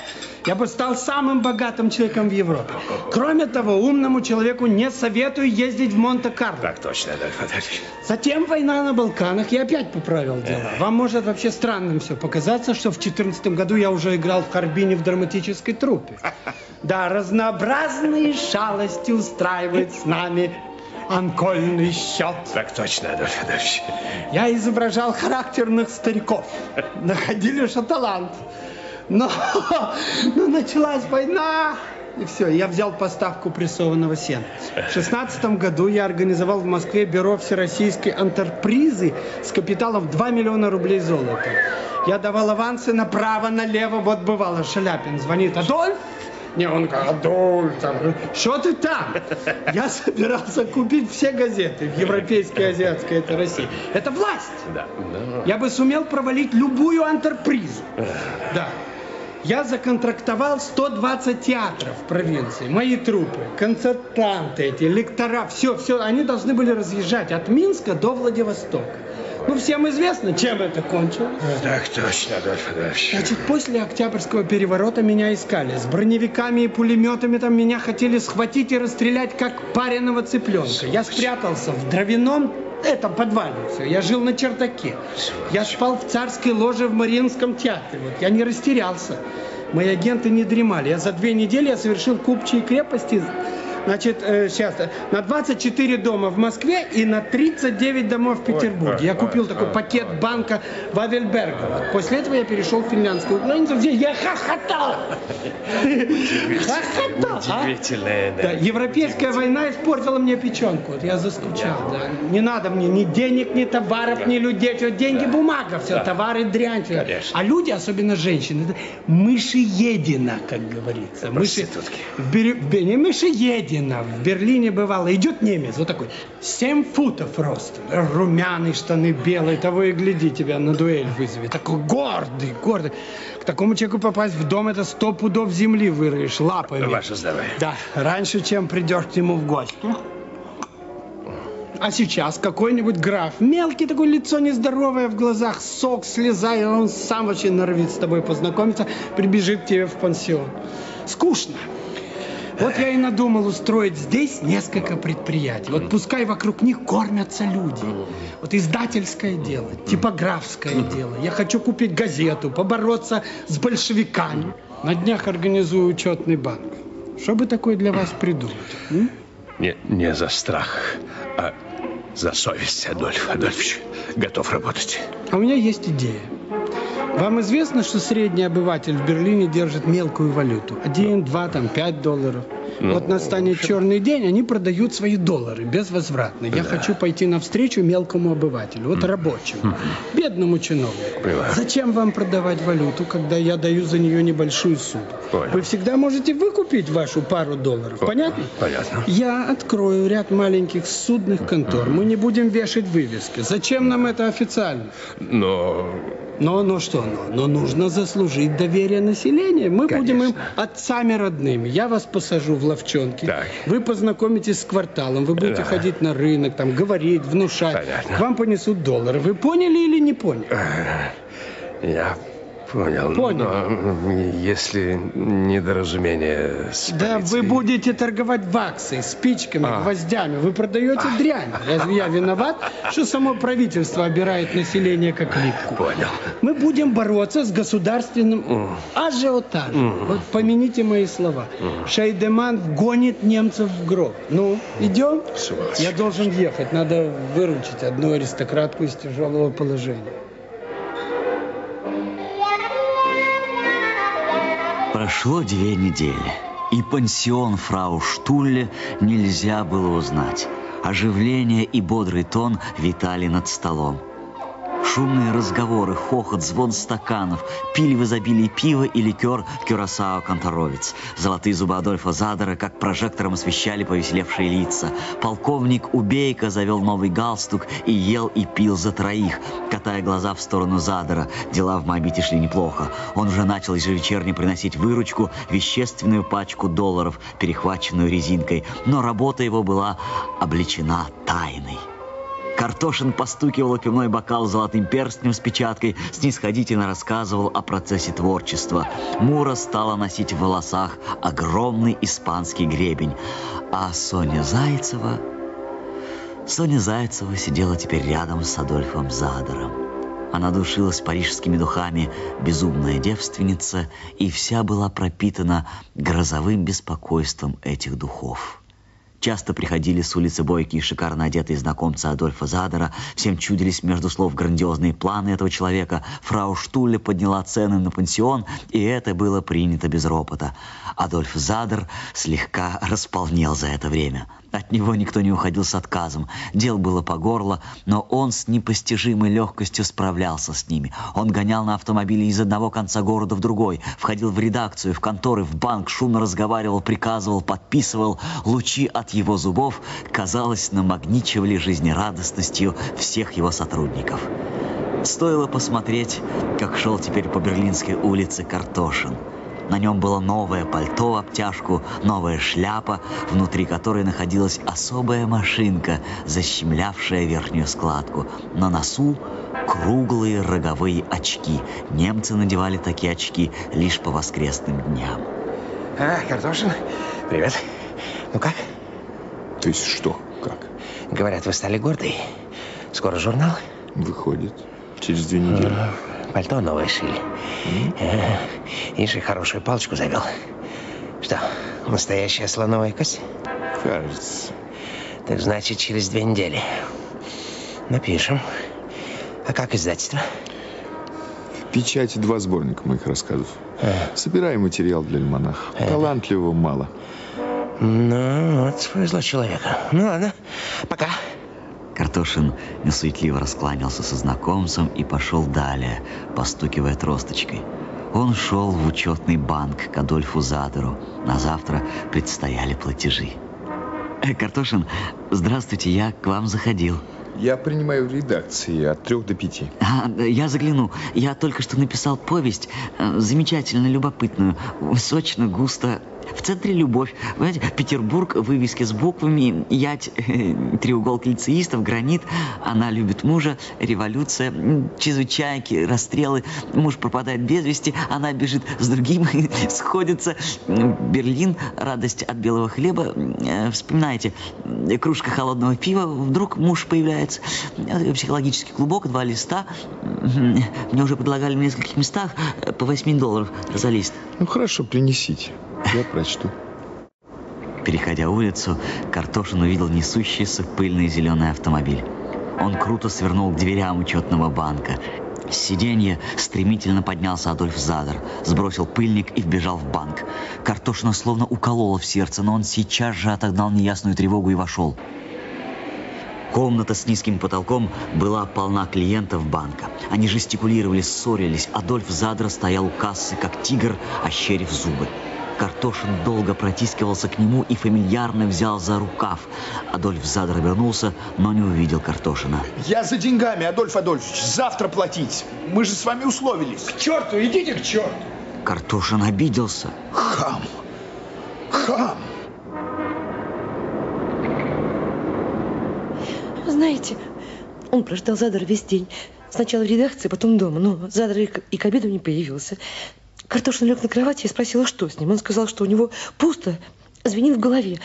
H: я бы стал самым богатым человеком в Европе. Кроме того, умному человеку не советую ездить в Монте-Карло.
F: Так точно, Адольф Адольфович.
H: Затем война на Балканах, я опять поправил дела. Вам может вообще странным все показаться, что в 2014 году я уже играл в Харбине в драматической труппе. Да, разнообразные шалости устраивает с нами анкольный счет.
F: Так точно, Адольф Адольфович.
H: Я изображал характерных стариков. Находили что талант. Но, но началась война, и все, я взял поставку прессованного сена. В шестнадцатом году я организовал в Москве бюро всероссийской антерпризы с капиталом 2 миллиона рублей золота. Я давал авансы направо-налево, вот бывало, Шаляпин звонит, Адольф, не, он говорит, Адольф, там, что ты там? Я собирался купить все газеты, европейские, азиатские, это Россия. Это власть. Да. Я бы сумел провалить любую антерпризу. Да. Я законтрактовал 120 театров в провинции, мои трупы, концертанты эти, лектора, все, все, они должны были разъезжать от Минска до Владивостока. Ну, всем известно, чем это кончилось.
F: Так точно, Адольф Адольфович.
H: Значит, после Октябрьского переворота меня искали. С броневиками и пулеметами там меня хотели схватить и расстрелять, как пареного цыпленка. Я спрятался в дровяном это подвале все. Я жил на чердаке. Я спал в царской ложе в Мариинском театре. Вот я не растерялся. Мои агенты не дремали. Я за две недели я совершил купчие крепости Значит, э, сейчас, на 24 дома в Москве и на 39 домов в Петербурге. Ой, я купил ой, такой ой, пакет ой. банка Вавельберга. После этого я перешел в финляндскую границу, где я хохотал.
F: Хохотал. А? Удивительная,
H: да. Европейская война испортила мне печенку. Я заскучал. Не надо мне ни денег, ни товаров, ни людей. Все, деньги, бумага, все, товары, дрянь. А люди, особенно женщины, мышеедина, как говорится. Мыши... Не мышеедина Пушкина в Берлине бывало. Идет немец, вот такой, 7 футов роста, румяный, штаны белые, того и гляди, тебя на дуэль вызовет. Такой гордый, гордый. К такому человеку попасть в дом, это сто пудов земли выроешь лапами.
F: Ваше здоровье.
H: Да, раньше, чем придешь к нему в гости. А сейчас какой-нибудь граф, мелкий такое лицо нездоровое в глазах, сок, слеза, и он сам очень норовит с тобой познакомиться, прибежит к тебе в пансион. Скучно. Вот я и надумал устроить здесь несколько предприятий. Вот пускай вокруг них кормятся люди. Вот издательское дело, типографское дело. Я хочу купить газету, побороться с большевиками. На днях организую учетный банк. Что бы такое для вас придумать? м?
F: Не, не за страх, а за совесть, Адольф Адольфович. Готов работать.
H: А у меня есть идея. Вам известно, что средний обыватель в Берлине держит мелкую валюту? Один, два, там, пять долларов.
F: Ну,
H: вот настанет черный день, они продают свои доллары безвозвратно. Я хочу пойти навстречу мелкому обывателю, вот рабочему, бедному чиновнику.
F: Понимаю.
H: Зачем вам продавать валюту, когда я даю за нее небольшую сумму?
F: Понял.
H: Вы всегда можете выкупить вашу пару долларов. Понятно?
F: Понятно.
H: Я открою ряд маленьких судных контор. Мы не будем вешать вывески. Зачем нам это официально?
F: Но
H: Но, но что, но, но нужно заслужить доверие населения. Мы будем им отцами родными. Я вас посажу в ловчонки.
F: Так.
H: Вы познакомитесь с кварталом. Вы будете
F: Да.
H: ходить на рынок, там, говорить, внушать.
F: Понятно.
H: К вам понесут доллары. Вы поняли или не поняли?
F: я понял.
H: Понял.
F: Но если недоразумение с
H: Да вы
F: полицией-
H: будете торговать ваксой, спичками,
F: А.
H: гвоздями. Вы продаете дрянь. Разве я виноват, что само правительство обирает население как липку?
F: Понял.
H: Мы будем бороться с государственным ажиотажем. Вот помяните мои слова. Шейдеман гонит немцев в гроб. Ну, идем?
F: С ума
H: Я должен ехать. Надо выручить одну аристократку из тяжелого положения.
C: Прошло две недели, и пансион фрау Штулле нельзя было узнать. Оживление и бодрый тон витали над столом. Шумные разговоры, хохот, звон стаканов, пили в изобилии пиво и ликер Кюрасао Конторовец. Золотые зубы Адольфа Задора как прожектором освещали повеселевшие лица. Полковник Убейка завел новый галстук и ел и пил за троих, катая глаза в сторону Задора. Дела в Моабите шли неплохо. Он уже начал ежевечерне приносить выручку, вещественную пачку долларов, перехваченную резинкой. Но работа его была облечена тайной. Картошин постукивал пивной бокал золотым перстнем с печаткой, снисходительно рассказывал о процессе творчества. Мура стала носить в волосах огромный испанский гребень, а Соня Зайцева... Соня Зайцева сидела теперь рядом с Адольфом Задором. Она душилась парижскими духами «Безумная девственница» и вся была пропитана грозовым беспокойством этих духов. Часто приходили с улицы бойкие, шикарно одетые знакомцы Адольфа Задера. Всем чудились между слов грандиозные планы этого человека. Фрау Штуле подняла цены на пансион, и это было принято без ропота. Адольф Задер слегка располнел за это время. От него никто не уходил с отказом. Дел было по горло, но он с непостижимой легкостью справлялся с ними. Он гонял на автомобиле из одного конца города в другой, входил в редакцию, в конторы, в банк, шумно разговаривал, приказывал, подписывал. Лучи от его зубов, казалось, намагничивали жизнерадостностью всех его сотрудников. Стоило посмотреть, как шел теперь по Берлинской улице Картошин. На нем было новое пальто в обтяжку, новая шляпа, внутри которой находилась особая машинка, защемлявшая верхнюю складку. На носу круглые роговые очки. Немцы надевали такие очки лишь по воскресным дням.
F: А, Картошин, привет. Ну как?
G: То есть что? Как?
F: Говорят, вы стали гордой. Скоро журнал?
G: Выходит. Через две недели.
F: Пальто новое шили. Ишь, и хорошую палочку завел. Что, настоящая слоновая кость?
G: Кажется.
F: Так значит, через две недели. Напишем. А как издательство?
G: В печати два сборника моих рассказов.
F: Э.
G: Собираем материал для альманаха. Талантливого мало.
F: Ну, вот повезло человека. Ну ладно, пока.
C: Картошин несуетливо раскланялся со знакомцем и пошел далее, постукивая тросточкой. Он шел в учетный банк к Адольфу Задеру. На завтра предстояли платежи. Картошин, здравствуйте, я к вам заходил.
G: Я принимаю в редакции от трех до пяти.
C: А, я загляну. Я только что написал повесть, э, замечательно любопытную, сочно, густо, в центре любовь. Понимаете, Петербург, вывески с буквами, ять, треуголка лицеистов, гранит. Она любит мужа, революция, чрезвычайки, расстрелы. Муж пропадает без вести, она бежит с другим, сходится. Берлин, радость от белого хлеба. Э, вспоминайте, кружка холодного пива, вдруг муж появляется. Психологический клубок, два листа. Мне уже предлагали в нескольких местах по 8 долларов за лист.
G: Ну хорошо, принесите. Я прочту.
C: Переходя улицу, Картошин увидел несущийся пыльный зеленый автомобиль. Он круто свернул к дверям учетного банка. С сиденья стремительно поднялся Адольф Задер, сбросил пыльник и вбежал в банк. Картошина словно уколола в сердце, но он сейчас же отогнал неясную тревогу и вошел. Комната с низким потолком была полна клиентов банка. Они жестикулировали, ссорились. Адольф Задер стоял у кассы, как тигр, ощерив зубы. Картошин долго протискивался к нему и фамильярно взял за рукав. Адольф Задор обернулся, но не увидел Картошина.
G: Я за деньгами, Адольф Адольфович. Завтра платить. Мы же с вами условились.
H: К черту, идите к черту.
C: Картошин обиделся.
G: Хам. Хам.
E: Знаете, он прождал Задора весь день. Сначала в редакции, потом дома. Но Задор и к обеду не появился. Картошин лег на кровати и спросила, что с ним. Он сказал, что у него пусто, звенит в голове.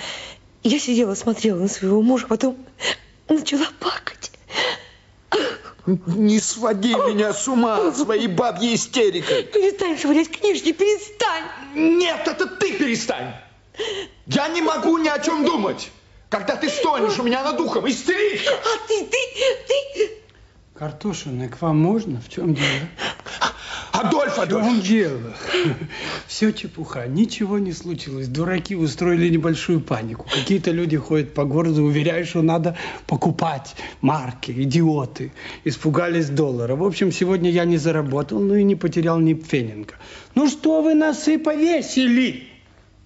E: Я сидела, смотрела на своего мужа, потом начала плакать.
G: Не своди меня с ума своей бабьей истерикой.
E: Перестань швырять книжки, перестань.
G: Нет, это ты перестань. Я не могу ни о чем думать. Когда ты стонешь у меня над духом, истеричка.
E: А ты, ты, ты...
H: Картошина, к вам можно? В чем дело?
G: Адольф, Адольф!
H: В чем дело? Все чепуха, ничего не случилось. Дураки устроили небольшую панику. Какие-то люди ходят по городу, уверяют, что надо покупать марки, идиоты. Испугались доллара. В общем, сегодня я не заработал, ну и не потерял ни пфенинга. Ну что вы нас и повесили?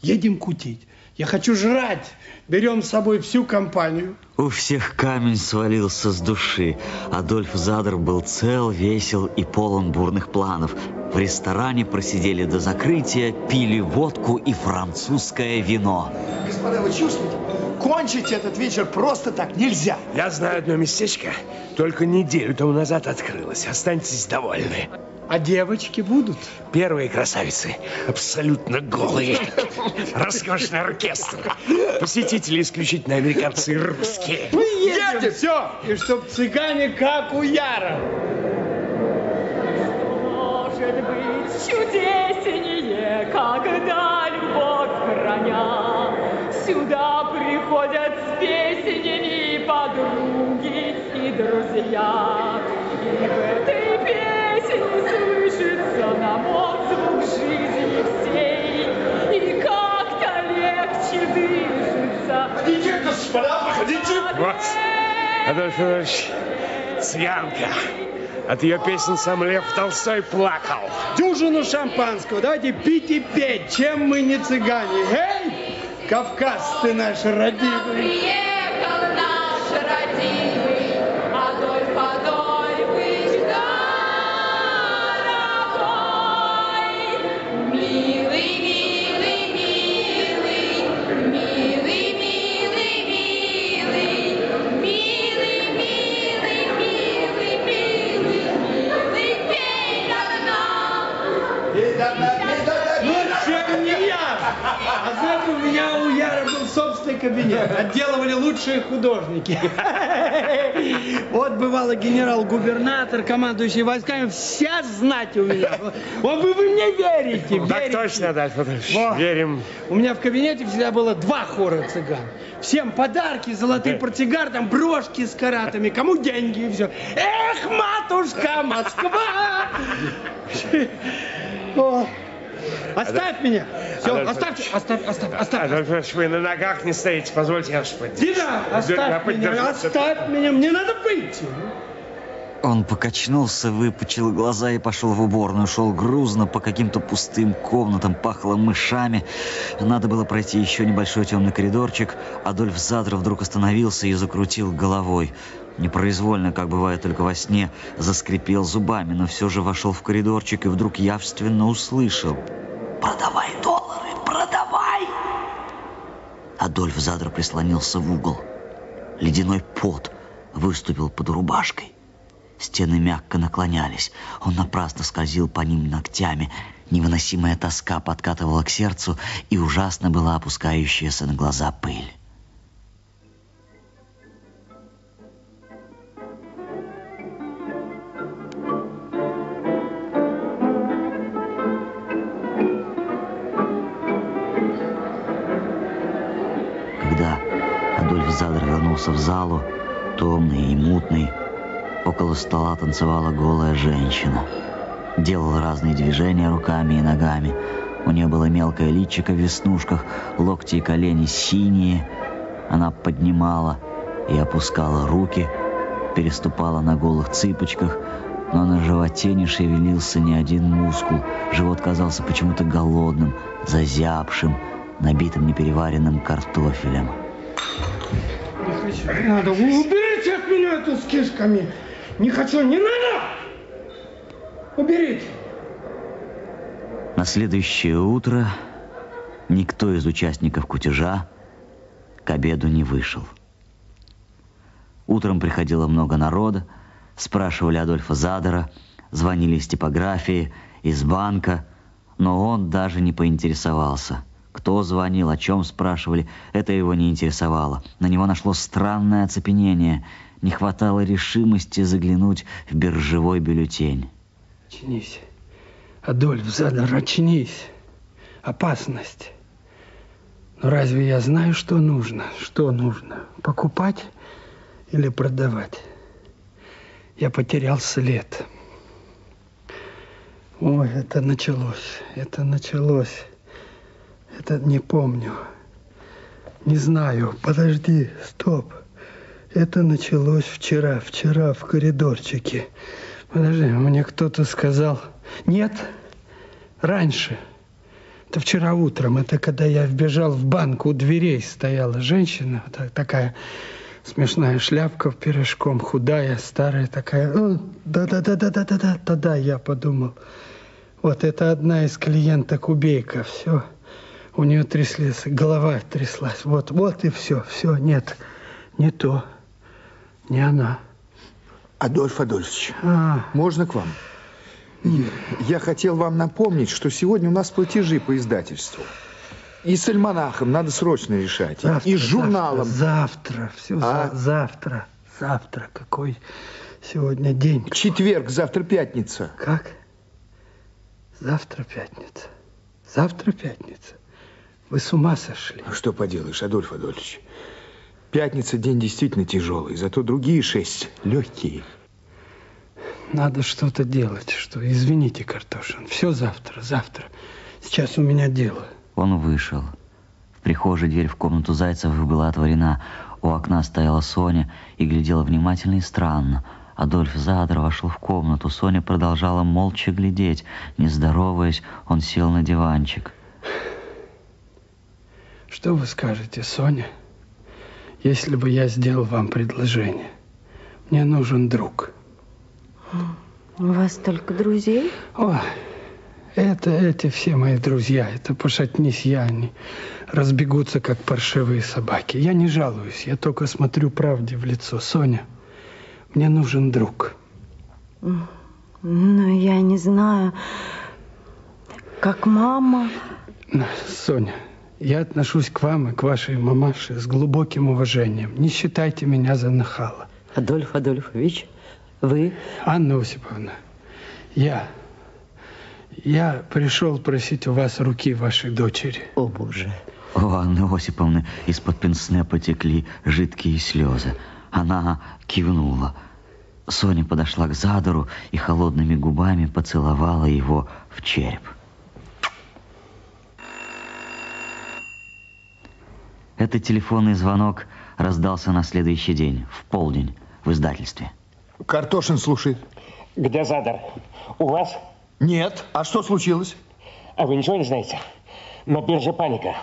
H: Едем кутить. Я хочу жрать. Берем с собой всю компанию.
C: У всех камень свалился с души. Адольф Задор был цел, весел и полон бурных планов. В ресторане просидели до закрытия, пили водку и французское вино.
G: Господа, вы чувствуете? Кончить этот вечер просто так нельзя.
F: Я знаю одно местечко. Только неделю тому назад открылось. Останьтесь довольны.
H: А девочки будут?
F: Первые красавицы. Абсолютно голые. Роскошный оркестр. Посетители исключительно американцы и русские.
H: Мы едем. едем. Все. И чтоб цыгане как у Яра.
I: Может быть чудеснее, когда любовь храня. Сюда приходят с песнями подруги и друзья.
G: Идите, господа.
F: Вот, Адольф Иванович, цыганка. От ее песен сам Лев Толстой плакал.
H: Дюжину шампанского. Давайте пить и петь. Чем мы не цыгане? Эй, Кавказ ты наш родимый. Кабинет. Отделывали лучшие художники. Вот бывало генерал-губернатор, командующий войсками, вся знать у меня. Вот вы, вы мне верите,
F: Так
H: верите.
F: точно, Адольф Адольфович.
H: Во.
F: Верим.
H: У меня в кабинете всегда было два хора цыган. Всем подарки, золотые портсигар, там брошки с каратами, кому деньги и все. Эх, матушка Москва! О, Оставь меня! Все,
F: Адольф
H: оставь, оставь, оставь, оставь.
F: Адольф Иванович, вы на ногах не стоите. Позвольте, я поддержу.
H: Дина,
F: Я
H: оставь меня,
F: поддержу.
H: оставь меня, мне надо выйти.
C: Он покачнулся, выпучил глаза и пошел в уборную. Шел грузно по каким-то пустым комнатам, пахло мышами. Надо было пройти еще небольшой темный коридорчик. Адольф Задров вдруг остановился и закрутил головой. Непроизвольно, как бывает только во сне, заскрипел зубами, но все же вошел в коридорчик и вдруг явственно услышал. «Продавай доллары, продавай!» Адольф Задр прислонился в угол. Ледяной пот выступил под рубашкой. Стены мягко наклонялись. Он напрасно скользил по ним ногтями. Невыносимая тоска подкатывала к сердцу, и ужасно была опускающаяся на глаза пыль. Когда Адольф Задр вернулся в залу, томный и мутный, около стола танцевала голая женщина. Делала разные движения руками и ногами. У нее было мелкое личико в веснушках, локти и колени синие. Она поднимала и опускала руки, переступала на голых цыпочках, но на животе не шевелился ни один мускул. Живот казался почему-то голодным, зазябшим, набитым непереваренным картофелем.
H: Не хочу, не надо. Вы уберите от меня эту с кишками. Не хочу, не надо! Уберите.
C: На следующее утро никто из участников кутежа к обеду не вышел. Утром приходило много народа, спрашивали Адольфа Задора, звонили из типографии, из банка, но он даже не поинтересовался. Кто звонил, о чем спрашивали, это его не интересовало. На него нашло странное оцепенение. Не хватало решимости заглянуть в биржевой бюллетень.
H: Очнись. Адольф Задор, очнись. Опасность. Но разве я знаю, что нужно? Что нужно? Покупать или продавать? Я потерял след. Ой, это началось. Это началось. Это не помню. Не знаю. Подожди, стоп. Это началось вчера, вчера в коридорчике. Подожди, мне кто-то сказал... Нет, раньше. Это вчера утром. Это когда я вбежал в банк, у дверей стояла женщина, так- такая смешная шляпка пирожком, худая, старая такая. «О, Да-да-да-да-да-да-да. Тогда я подумал, вот это одна из клиенток убейка, все. У нее тряслись, голова тряслась. Вот, вот и все, все, нет, не то, не она.
G: Адольф Адольфович,
H: А,
G: можно к вам? Я хотел вам напомнить, что сегодня у нас платежи по издательству. И с альманахом надо срочно решать. И-
H: завтра,
G: и с журналом.
H: Завтра, все,
G: А?
H: завтра, завтра. Какой сегодня день?
G: Четверг, завтра пятница.
H: Как? Завтра пятница. Завтра пятница. Вы с ума сошли.
G: А Что поделаешь, Адольф Адольфович? Пятница день действительно тяжелый, зато другие шесть легкие.
H: Надо что-то делать. Что? Извините, Картошин. Все завтра, завтра. Сейчас у меня дело.
C: Он вышел. В прихожей дверь в комнату Зайцевых была отворена. У окна стояла Соня и глядела внимательно и странно. Адольф Задор вошел в комнату. Соня продолжала молча глядеть. Не здороваясь, он сел на диванчик.
H: Что вы скажете, Соня, если бы я сделал вам предложение? Мне нужен друг.
D: У вас только друзей?
H: О, это эти все мои друзья. Это пошатнись я, они разбегутся, как паршивые собаки. Я не жалуюсь, я только смотрю правде в лицо. Соня, мне нужен друг.
D: Ну, я не знаю. Как мама.
H: Соня, я отношусь к вам и к вашей мамаше с глубоким уважением. Не считайте меня за нахала.
E: Адольф Адольфович, вы
H: Анна Осиповна, я, я пришел просить у вас руки вашей дочери.
E: О, Боже.
C: У Анны Осиповны из-под пенсне потекли жидкие слезы. Она кивнула. Соня подошла к Задору и холодными губами поцеловала его в череп. Этот телефонный звонок раздался на следующий день, в полдень, в издательстве.
G: Картошин слушает.
J: Где Задар? У вас?
G: Нет. А что случилось?
J: А вы ничего не знаете? На бирже паника.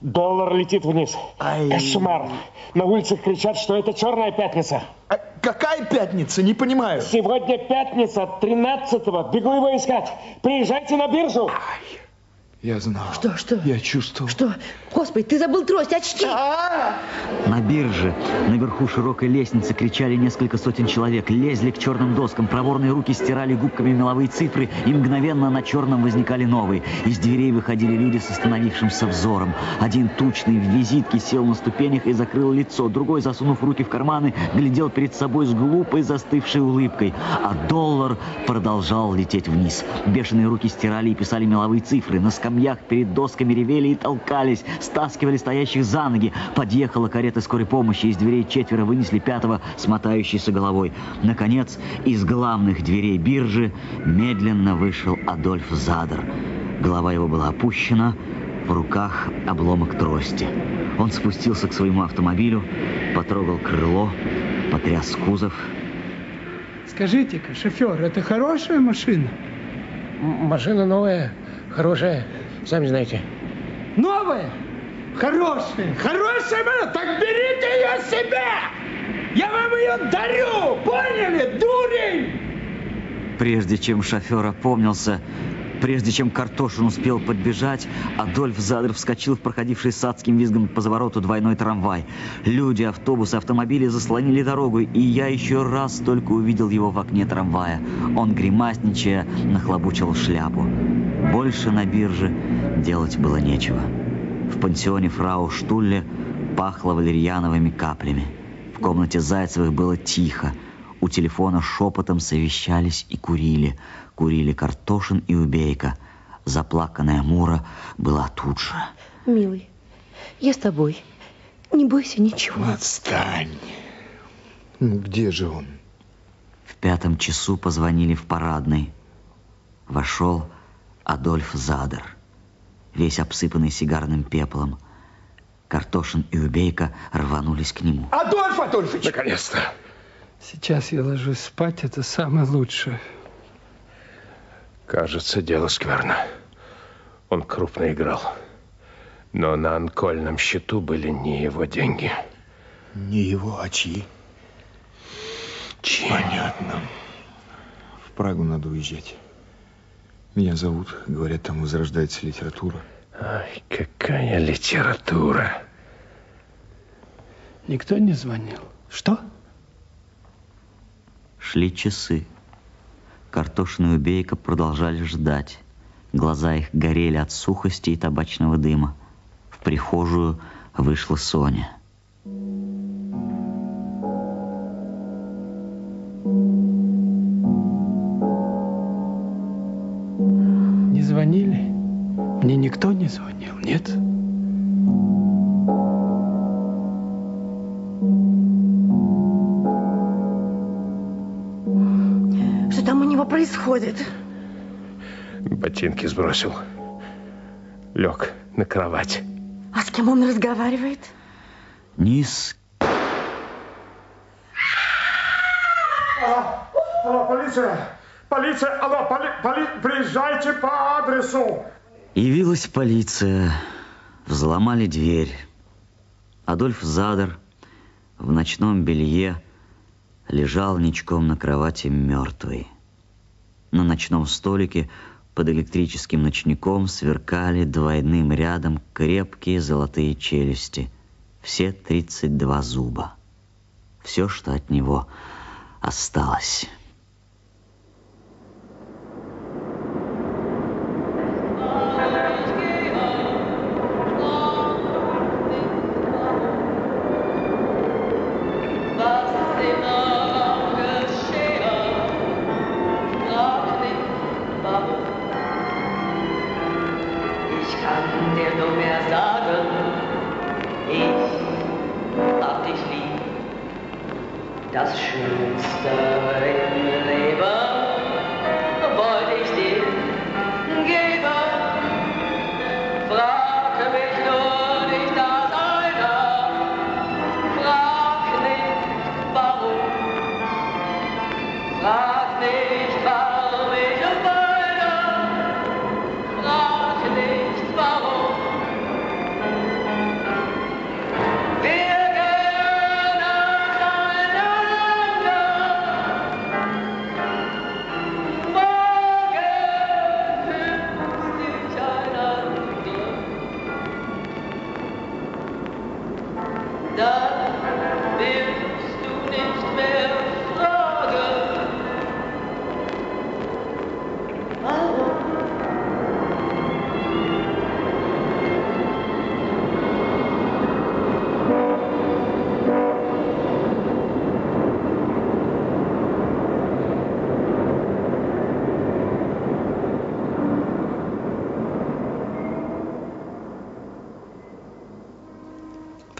J: Доллар летит вниз. Кошмар. На улицах кричат, что это черная пятница.
G: А какая пятница? Не понимаю.
J: Сегодня пятница, 13-го. Бегу его искать. Приезжайте на биржу.
G: Я знал.
E: Что, что?
G: Я чувствовал.
E: Что? Господи, ты забыл трость, очки!
C: На бирже, наверху широкой лестницы, кричали несколько сотен человек, лезли к черным доскам, проворные руки стирали губками меловые цифры, и мгновенно на черном возникали новые. Из дверей выходили люди с остановившимся взором. Один тучный в визитке сел на ступенях и закрыл лицо, другой, засунув руки в карманы, глядел перед собой с глупой застывшей улыбкой, а доллар продолжал лететь вниз. Бешеные руки стирали и писали меловые цифры, на скамьях перед досками ревели и толкались, стаскивали стоящих за ноги. Подъехала карета скорой помощи, из дверей четверо вынесли пятого, смотающийся головой. Наконец, из главных дверей биржи медленно вышел Адольф Задер. Голова его была опущена, в руках обломок трости. Он спустился к своему автомобилю, потрогал крыло, потряс кузов.
H: Скажите-ка, шофер, это хорошая машина?
J: Машина новая, хорошая, сами знаете.
H: Новая? Хорошая, хорошая машина, так берите ее себе! Я вам ее дарю, поняли, дурень?
C: Прежде чем шофер опомнился, прежде чем Картошин успел подбежать, Адольф Задр вскочил в проходивший с адским визгом по завороту двойной трамвай. Люди, автобусы, автомобили заслонили дорогу, и я еще раз только увидел его в окне трамвая. Он, гримасничая, нахлобучил шляпу. Больше на бирже делать было нечего. В пансионе фрау Штулле пахло валерьяновыми каплями. В комнате Зайцевых было тихо. У телефона шепотом совещались и курили. Курили Картошин и Убейка. Заплаканная Мура была тут же.
E: Милый, я с тобой. Не бойся ничего.
G: Отстань. Ну, где же он?
C: В пятом часу позвонили в парадный. Вошел Адольф Задер, весь обсыпанный сигарным пеплом. Картошин и Убейка рванулись к нему.
G: Адольф Адольфович!
F: Наконец-то.
H: Сейчас я ложусь спать, это самое лучшее.
F: Кажется, дело скверно. Он крупно играл. Но на анкольном счету были не его деньги.
G: Не его, а чьи?
F: Чьи?
G: Понятно. В Прагу надо уезжать. Меня зовут, говорят, там возрождается литература.
F: Ай, какая литература.
H: Никто не звонил.
G: Что?
C: Шли часы. Картошин и Убейка продолжали ждать. Глаза их горели от сухости и табачного дыма. В прихожую вышла Соня.
F: Сбросил. Лег на кровать.
E: А с кем он разговаривает?
C: Низ
K: Алло, полиция! Полиция! Алло, поли, поли, приезжайте по адресу!
C: Явилась полиция. Взломали дверь. Адольф Задер в ночном белье лежал ничком на кровати мертвый. На ночном столике под электрическим ночником сверкали двойным рядом крепкие золотые челюсти. Все 32 зуба. Все, что от него осталось.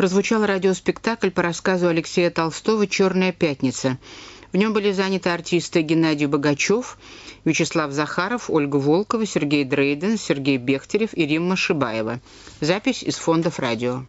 L: Прозвучал радиоспектакль по рассказу Алексея Толстого «Черная пятница». В нем были заняты артисты Геннадий Богачев, Вячеслав Захаров, Ольга Волкова, Сергей Дрейден, Сергей Бехтерев и Римма Шибаева. Запись из фондов радио.